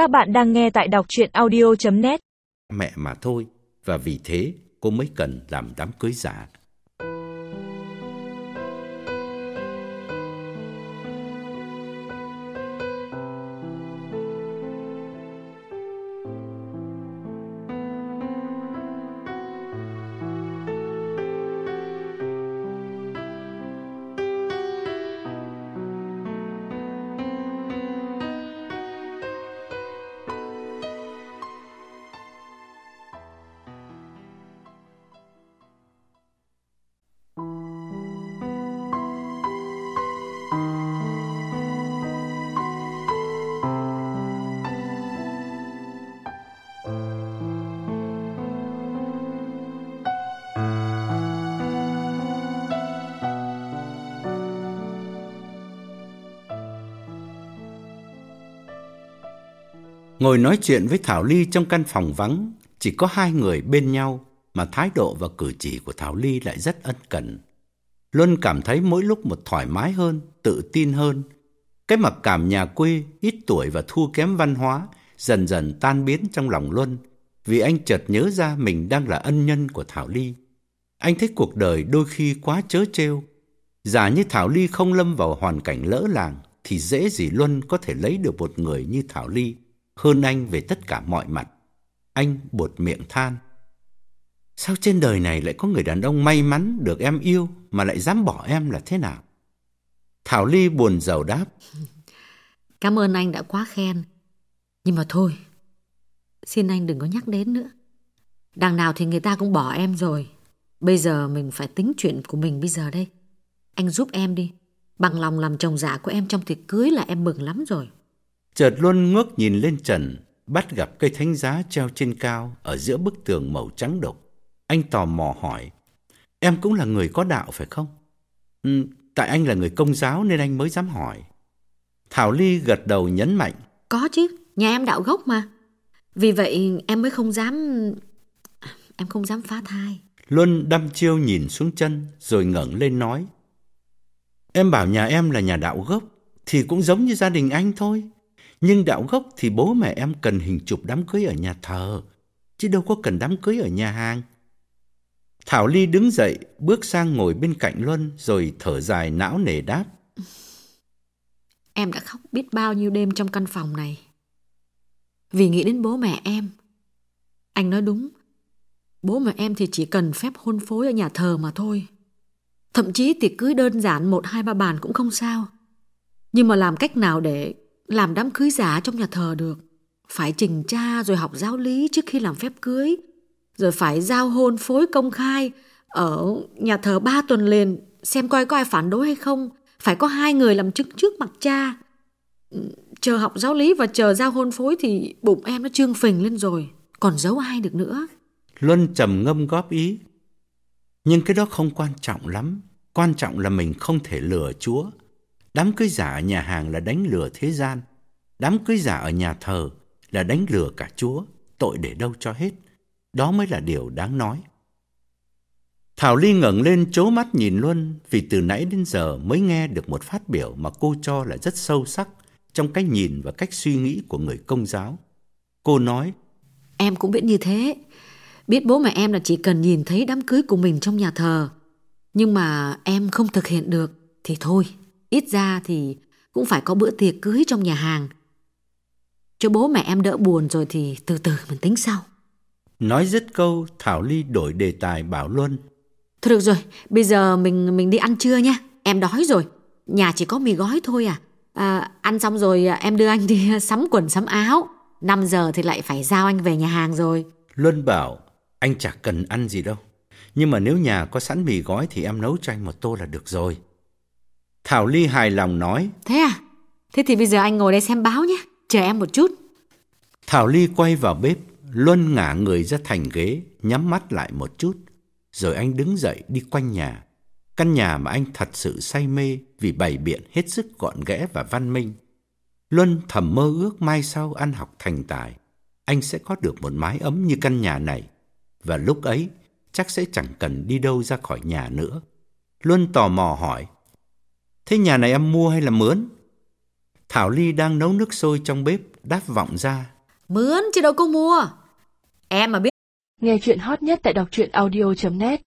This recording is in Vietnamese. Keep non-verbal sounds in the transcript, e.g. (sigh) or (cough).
Các bạn đang nghe tại đọc chuyện audio.net Mẹ mà thôi, và vì thế cô mới cần làm đám cưới giả. Ngồi nói chuyện với Thảo Ly trong căn phòng vắng, chỉ có hai người bên nhau mà thái độ và cử chỉ của Thảo Ly lại rất ân cần. Luân cảm thấy mỗi lúc một thoải mái hơn, tự tin hơn. Cái mặc cảm nhà quê, ít tuổi và thua kém văn hóa dần dần tan biến trong lòng Luân vì anh chợt nhớ ra mình đang là ân nhân của Thảo Ly. Anh thấy cuộc đời đôi khi quá chớ trêu. Giả như Thảo Ly không lâm vào hoàn cảnh lỡ làng thì dễ gì Luân có thể lấy được một người như Thảo Ly hơn anh về tất cả mọi mặt. Anh buột miệng than. Sao trên đời này lại có người đàn ông may mắn được em yêu mà lại dám bỏ em là thế nào? Thảo Ly buồn rầu đáp. (laughs) Cảm ơn anh đã quá khen. Nhưng mà thôi, xin anh đừng có nhắc đến nữa. Đằng nào thì người ta cũng bỏ em rồi. Bây giờ mình phải tính chuyện của mình bây giờ đây. Anh giúp em đi. Bằng lòng làm chồng giả của em trong tiệc cưới là em mừng lắm rồi. Chợt Luân ngước nhìn lên trần, bắt gặp cây thánh giá treo trên cao ở giữa bức tường màu trắng đục. Anh tò mò hỏi, em cũng là người có đạo phải không? Ừ, tại anh là người công giáo nên anh mới dám hỏi. Thảo Ly gật đầu nhấn mạnh. Có chứ, nhà em đạo gốc mà. Vì vậy em mới không dám... Em không dám phá thai. Luân đăm chiêu nhìn xuống chân rồi ngẩng lên nói. Em bảo nhà em là nhà đạo gốc thì cũng giống như gia đình anh thôi. Nhưng đạo gốc thì bố mẹ em cần hình chụp đám cưới ở nhà thờ, chứ đâu có cần đám cưới ở nhà hàng. Thảo Ly đứng dậy, bước sang ngồi bên cạnh Luân rồi thở dài não nề đáp. Em đã khóc biết bao nhiêu đêm trong căn phòng này. Vì nghĩ đến bố mẹ em. Anh nói đúng, bố mẹ em thì chỉ cần phép hôn phối ở nhà thờ mà thôi. Thậm chí tiệc cưới đơn giản một hai ba bàn cũng không sao. Nhưng mà làm cách nào để làm đám cưới giả trong nhà thờ được. Phải trình cha rồi học giáo lý trước khi làm phép cưới. Rồi phải giao hôn phối công khai ở nhà thờ ba tuần liền, xem coi có ai phản đối hay không. Phải có hai người làm chứng trước mặt cha. Chờ học giáo lý và chờ giao hôn phối thì bụng em nó trương phình lên rồi. Còn giấu ai được nữa. Luân trầm ngâm góp ý. Nhưng cái đó không quan trọng lắm. Quan trọng là mình không thể lừa Chúa. Đám cưới giả ở nhà hàng là đánh lừa thế gian. Đám cưới giả ở nhà thờ là đánh lừa cả Chúa, tội để đâu cho hết. Đó mới là điều đáng nói. Thảo Ly ngẩng lên chố mắt nhìn Luân vì từ nãy đến giờ mới nghe được một phát biểu mà cô cho là rất sâu sắc trong cách nhìn và cách suy nghĩ của người công giáo. Cô nói, Em cũng biết như thế. Biết bố mẹ em là chỉ cần nhìn thấy đám cưới của mình trong nhà thờ. Nhưng mà em không thực hiện được thì thôi. Ít ra thì cũng phải có bữa tiệc cưới trong nhà hàng. Cho bố mẹ em đỡ buồn rồi thì từ từ mình tính sau. Nói dứt câu, Thảo Ly đổi đề tài bảo Luân. Thôi được rồi, bây giờ mình mình đi ăn trưa nha. Em đói rồi. Nhà chỉ có mì gói thôi à. à ăn xong rồi em đưa anh đi (laughs) sắm quần sắm áo. 5 giờ thì lại phải giao anh về nhà hàng rồi. Luân bảo, anh chả cần ăn gì đâu. Nhưng mà nếu nhà có sẵn mì gói thì em nấu cho anh một tô là được rồi. Thảo Ly hài lòng nói. Thế à? Thế thì bây giờ anh ngồi đây xem báo nhé. Chờ em một chút. Thảo Ly quay vào bếp, Luân ngả người ra thành ghế, nhắm mắt lại một chút. Rồi anh đứng dậy đi quanh nhà. Căn nhà mà anh thật sự say mê vì bày biện hết sức gọn ghẽ và văn minh. Luân thầm mơ ước mai sau ăn học thành tài. Anh sẽ có được một mái ấm như căn nhà này. Và lúc ấy, chắc sẽ chẳng cần đi đâu ra khỏi nhà nữa. Luân tò mò hỏi. Thế nhà này em mua hay là mướn? Thảo Ly đang nấu nước sôi trong bếp, đáp vọng ra. Mướn chứ đâu có mua. Em mà biết Nghe chuyện hot nhất tại đọc truyện audio.net